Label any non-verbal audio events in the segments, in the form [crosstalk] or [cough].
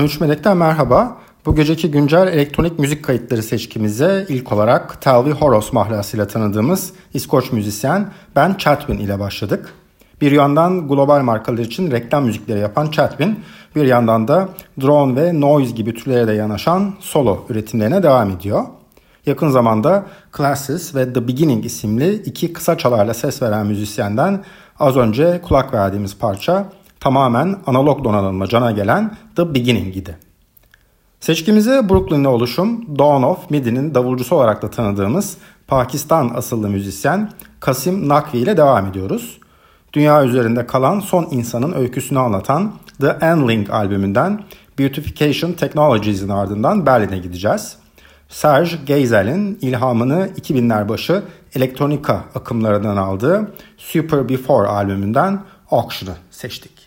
13 Melek'ten merhaba. Bu geceki güncel elektronik müzik kayıtları seçkimize ilk olarak Talvi Horos mahlasıyla tanıdığımız İskoç müzisyen Ben Chatwin ile başladık. Bir yandan global markalar için reklam müzikleri yapan Chatwin, bir yandan da drone ve noise gibi türlere de yanaşan solo üretimlerine devam ediyor. Yakın zamanda Classes ve The Beginning isimli iki kısa çalarla ses veren müzisyenden az önce kulak verdiğimiz parça tamamen analog donanımla cana gelen The Beginning idi. Seçkimize Brooklyn'li oluşum Dawn of Midi'nin davulcusu olarak da tanıdığımız Pakistan asıllı müzisyen Kasim Nakvi ile devam ediyoruz. Dünya üzerinde kalan son insanın öyküsünü anlatan The Endling albümünden Beautification Technologies'in ardından Berlin'e gideceğiz. Serge Geisel'in ilhamını 2000'ler başı elektronika akımlarından aldığı Super Before albümünden Auction'ı seçtik.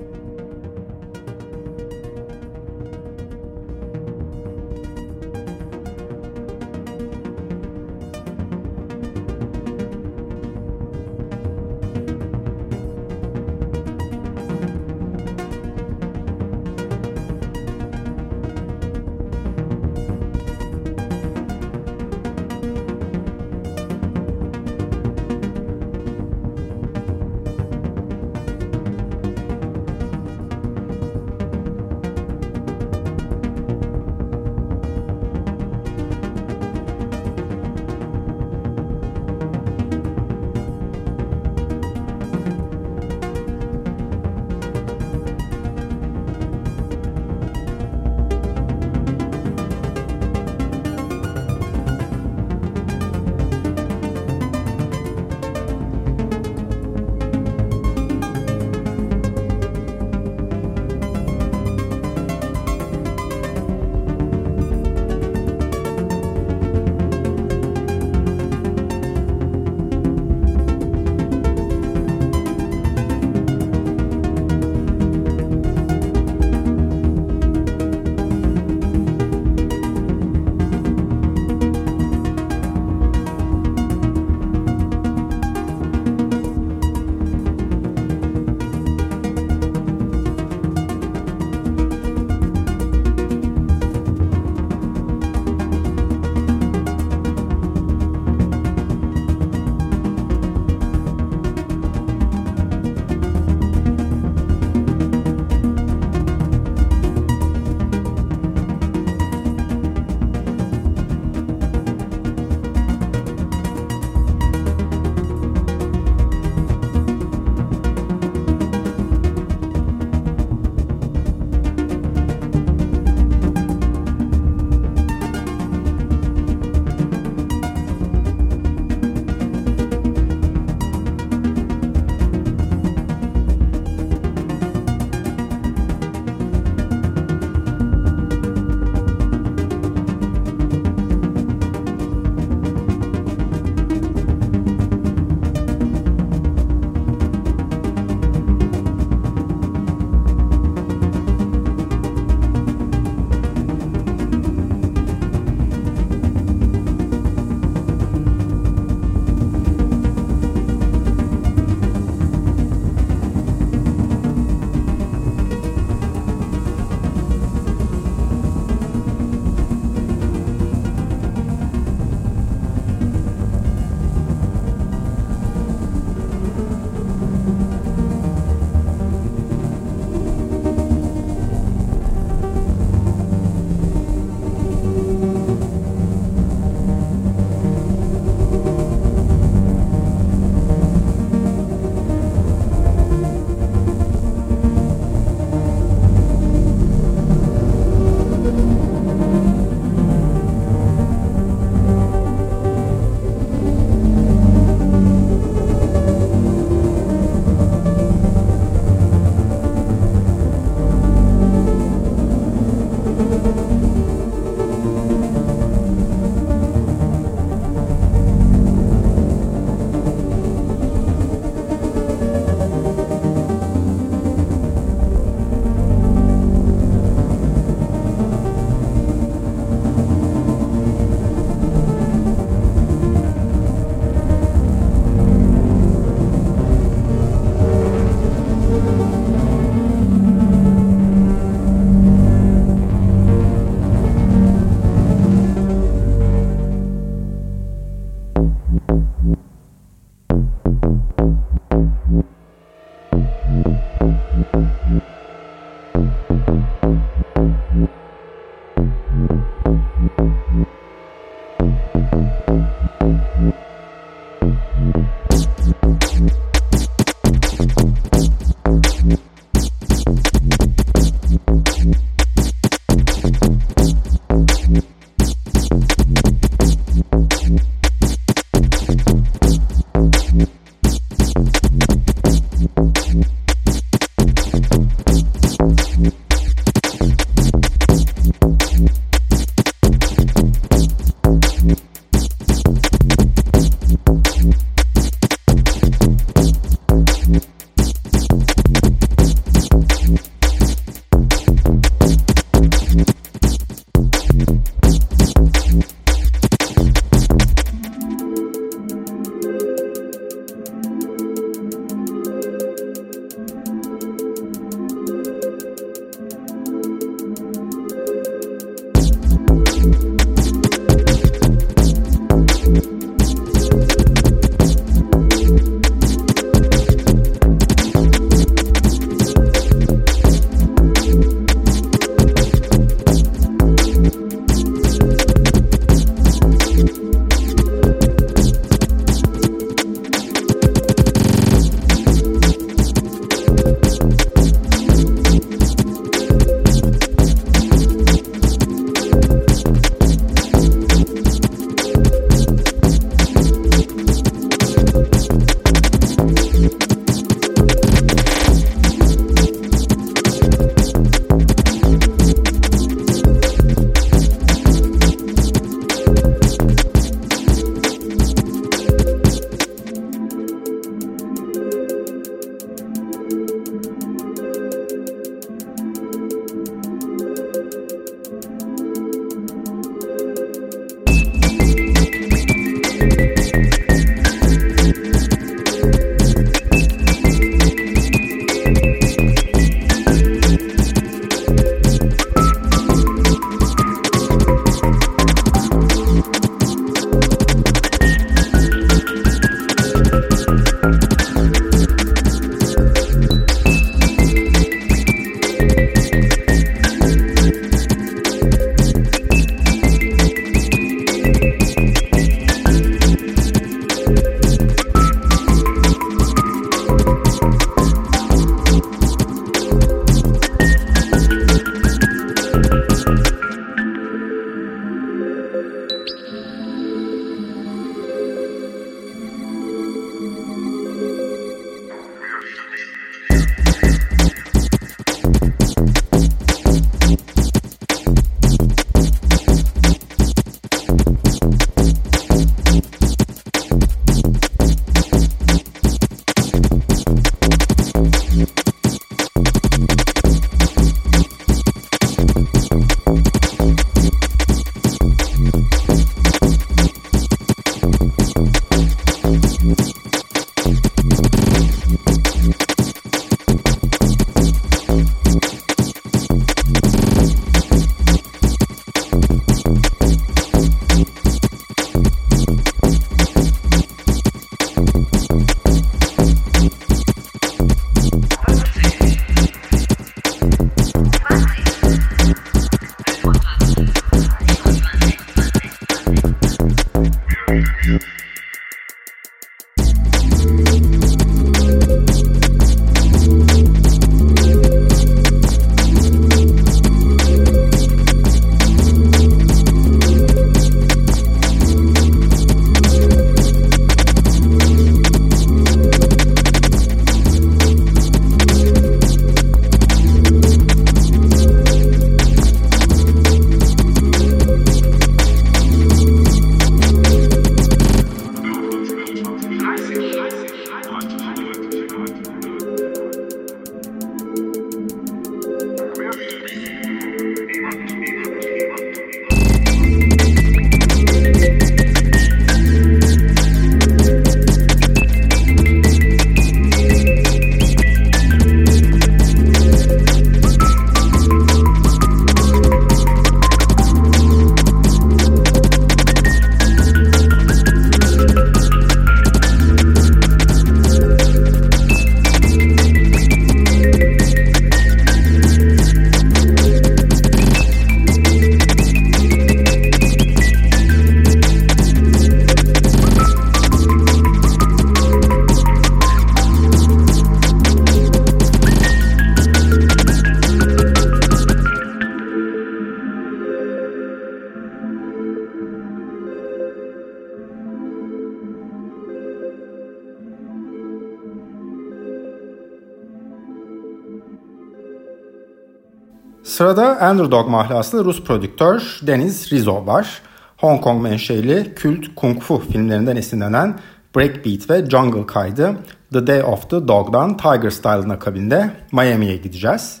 Underdog mahlaslı Rus prodüktör Deniz Rizzo var. Hong Kong menşeli kült kung fu filmlerinden esinlenen Breakbeat ve Jungle kaydı The Day of the Dog'dan Tiger Style'ın akabinde Miami'ye gideceğiz.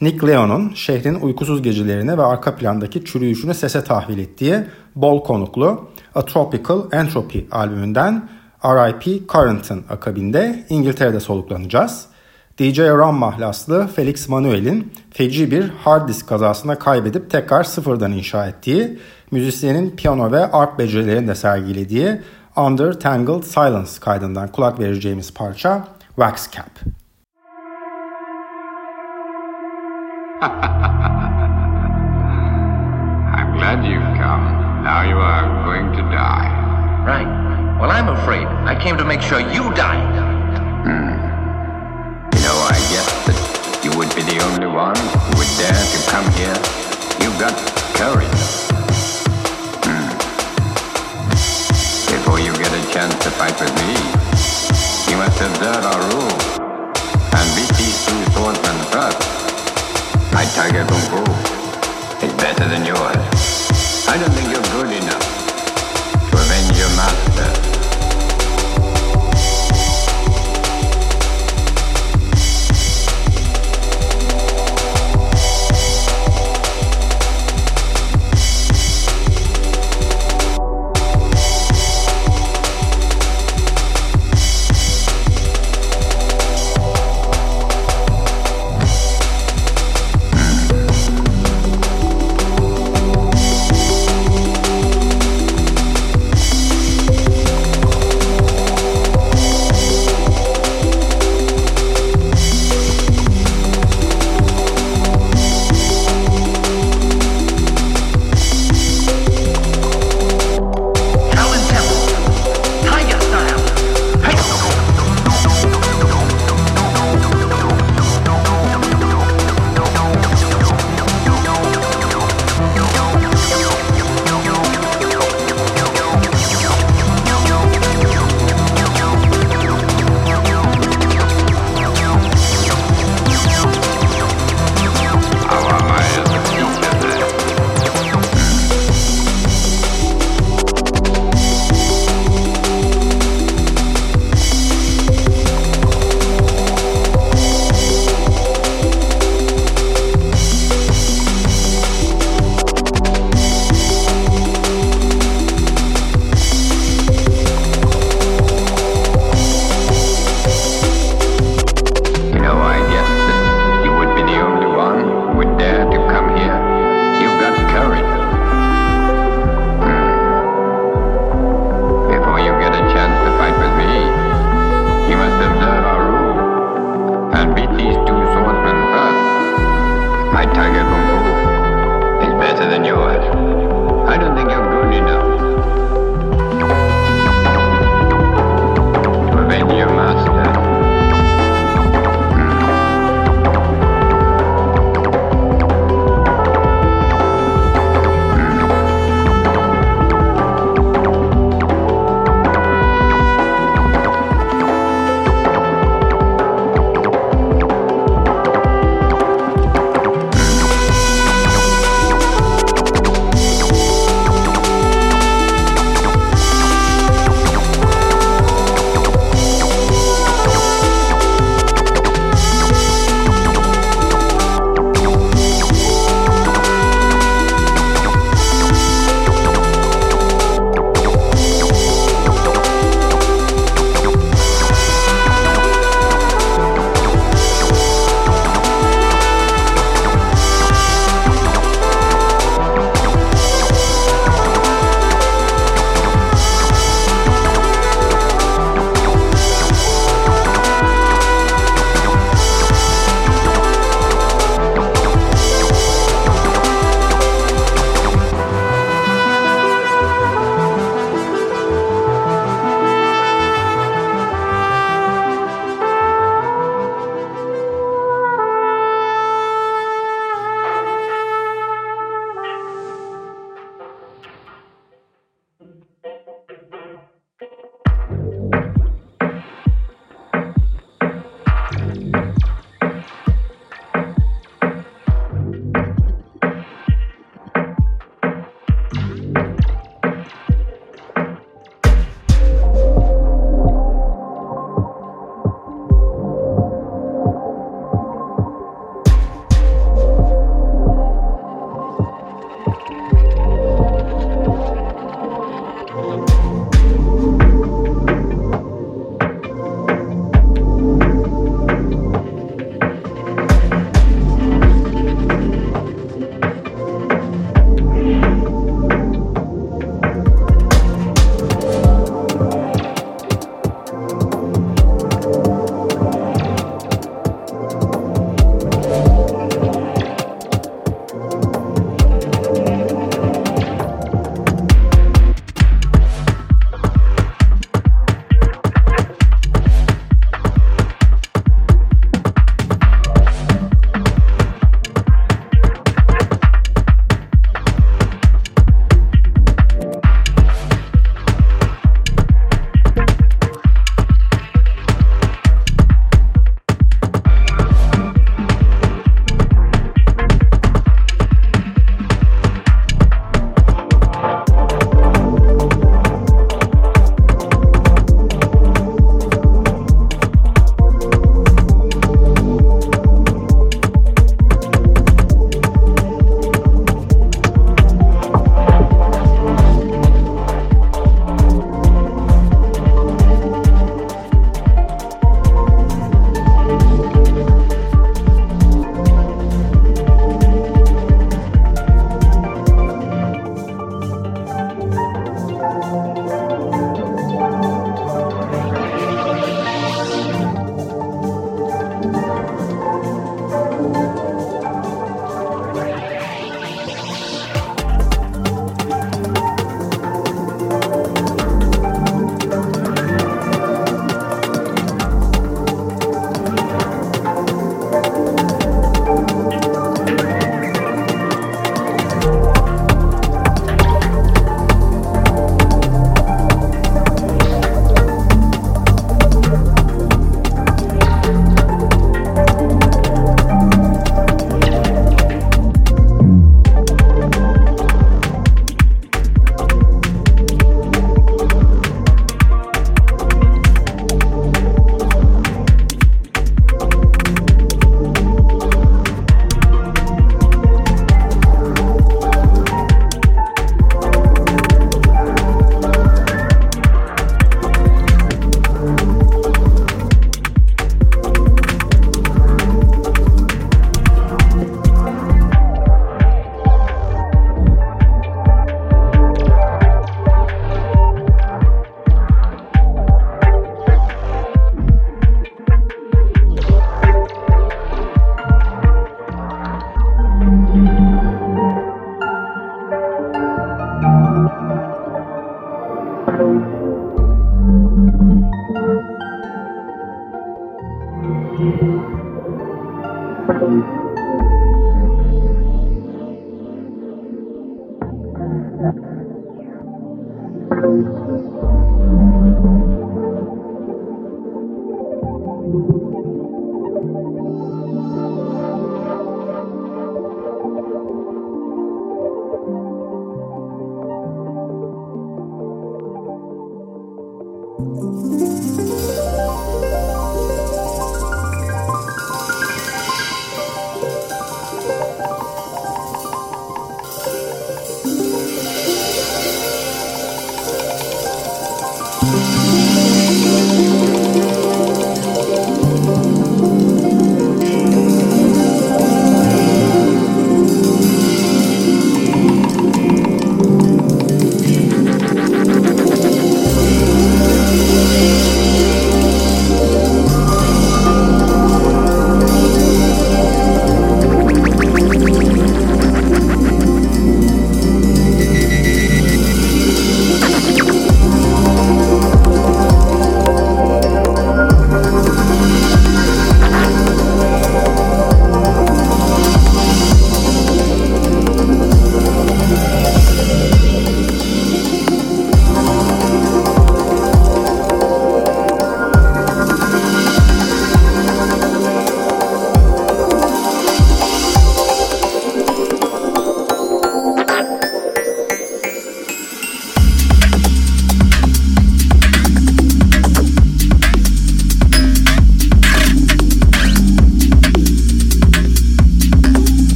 Nick Leon'un şehrin uykusuz gecelerini ve arka plandaki çürüyüşünü sese tahvil ettiği bol konuklu A Tropical Entropy albümünden R.I.P. Current'ın akabinde İngiltere'de soluklanacağız. DJ Ram mahlaslı Felix Manuel'in feci bir hard disk kazasında kaybedip tekrar sıfırdan inşa ettiği, müzisyenin piyano ve arp becerilerini de sergilediği Under Tangled Silence kaydından kulak vereceğimiz parça Wax Cap. [laughs] I'm glad you've come. Now you are going to die. Right. Well, I'm afraid. I came to make sure you died. Hmm. Would be the only one who would dare to come here. You've got courage. Hmm. Before you get a chance to fight with me, you must observe our rules and beat these two swordsmen first. My tiger kung fu is better than yours. I don't think you're good enough Música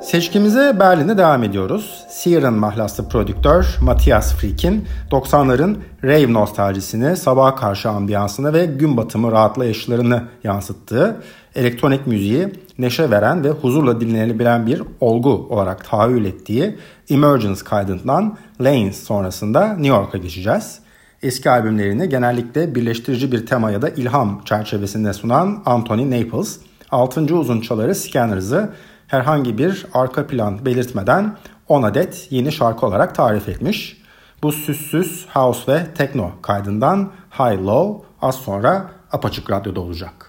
Seçkimize Berlin'de devam ediyoruz. Siren mahlaslı prodüktör Matthias Frick'in 90'ların rave nostaljisini, sabaha karşı ambiyansını ve gün batımı rahatlayışlarını yansıttığı elektronik müziği neşe veren ve huzurla dinlenebilen bir olgu olarak tahayyül ettiği Emergence kaydından Lanes sonrasında New York'a geçeceğiz. Eski albümlerini genellikle birleştirici bir tema ya da ilham çerçevesinde sunan Anthony Naples, 6. uzun çaları Scanners'ı herhangi bir arka plan belirtmeden 10 adet yeni şarkı olarak tarif etmiş. Bu süssüz house ve techno kaydından High Low az sonra apaçık radyoda olacak.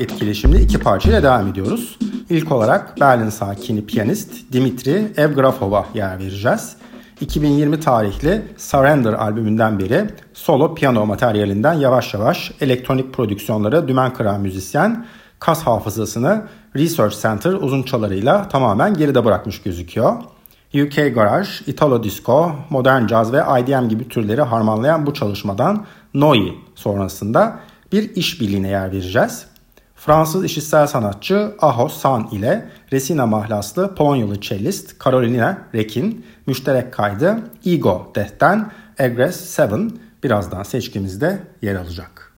Etkileşimli iki parçayla devam ediyoruz. İlk olarak Berlin sakini piyanist Dimitri Evgrafov'a yer vereceğiz. 2020 tarihli Surrender albümünden beri solo piyano materyalinden yavaş yavaş elektronik prodüksiyonları dümen kıran müzisyen kas hafızasını Research Center uzunçalarıyla tamamen geride bırakmış gözüküyor. UK Garage, Italo Disco, Modern Jazz ve IDM gibi türleri harmanlayan bu çalışmadan Noi sonrasında bir işbirliğine yer vereceğiz. Fransız işitsel sanatçı Aho San ile Resina mahlaslı Polonyalı cellist Carolina Rekin müşterek kaydı Ego Death'ten Aggress 7 birazdan seçkimizde yer alacak.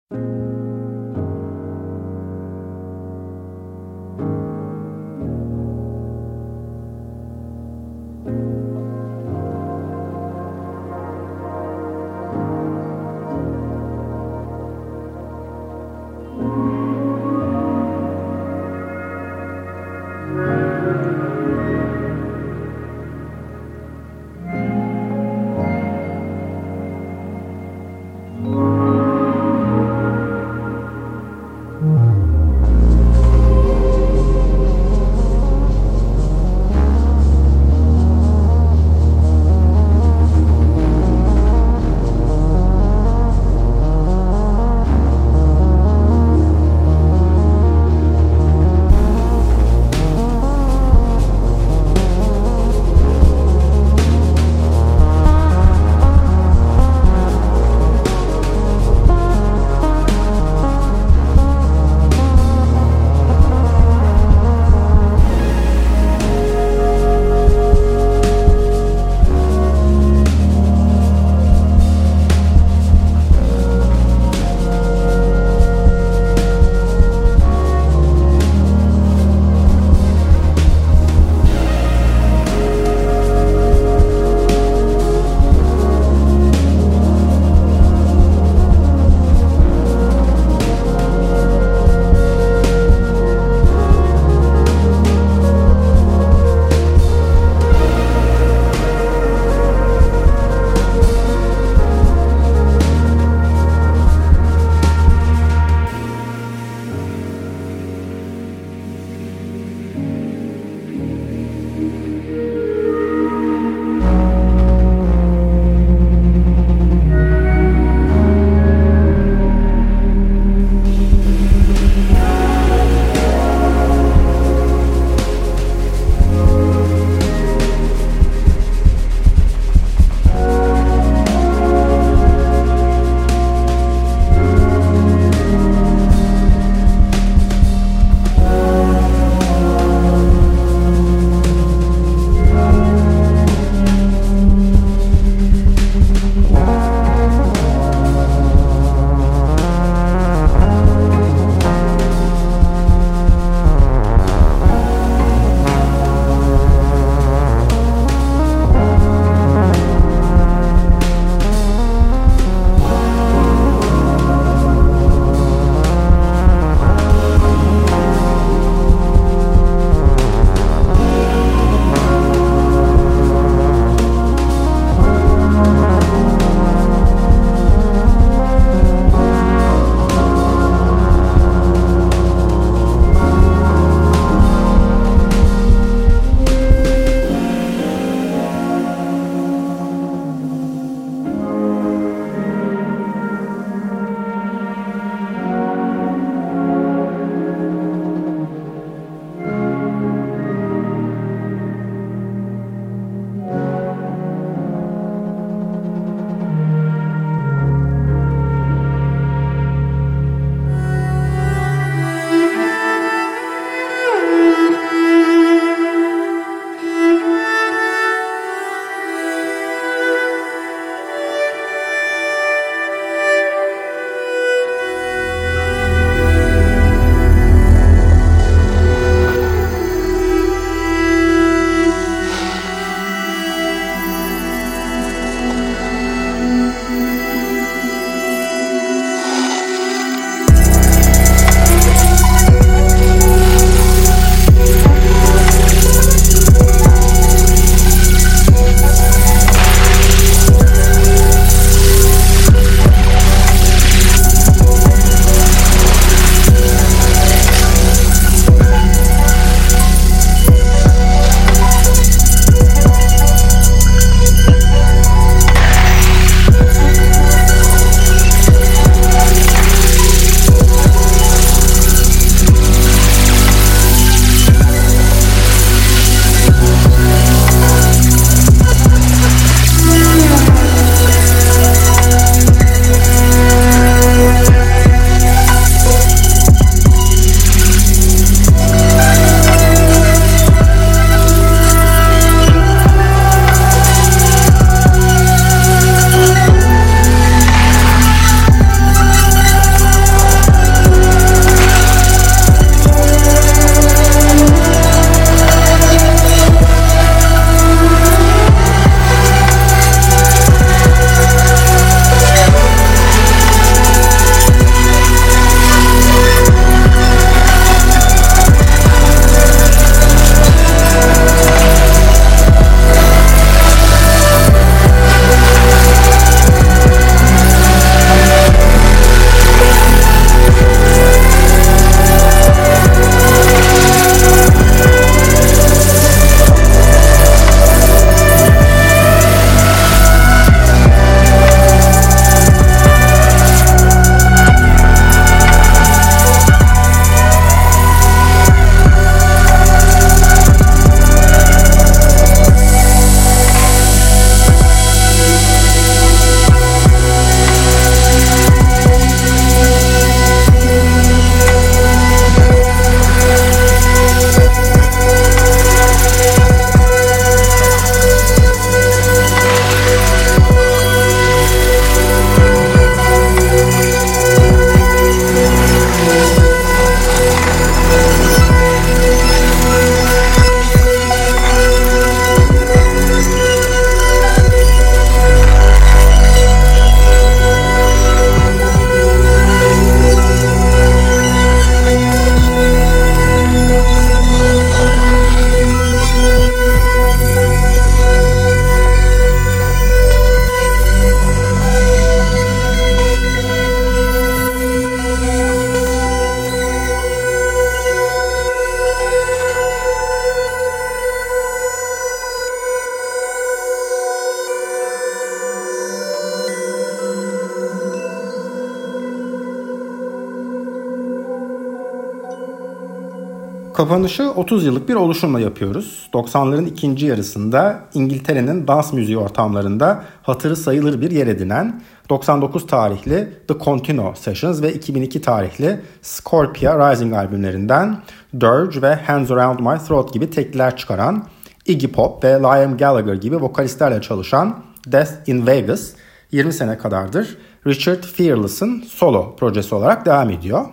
Kapanışı 30 yıllık bir oluşumla yapıyoruz. 90'ların ikinci yarısında İngiltere'nin dans müziği ortamlarında hatırı sayılır bir yer edinen 99 tarihli The Continuo Sessions ve 2002 tarihli Scorpia Rising albümlerinden Dirge ve Hands Around My Throat gibi tekliler çıkaran Iggy Pop ve Liam Gallagher gibi vokalistlerle çalışan Death in Vegas 20 sene kadardır Richard Fearless'ın solo projesi olarak devam ediyor.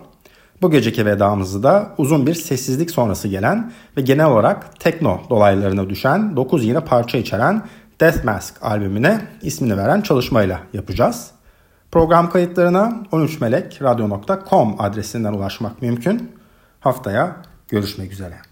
Bu geceki vedamızı da uzun bir sessizlik sonrası gelen ve genel olarak tekno dolaylarına düşen 9 yine parça içeren Death Mask albümüne ismini veren çalışmayla yapacağız. Program kayıtlarına 13melekradyo.com adresinden ulaşmak mümkün. Haftaya görüşmek üzere.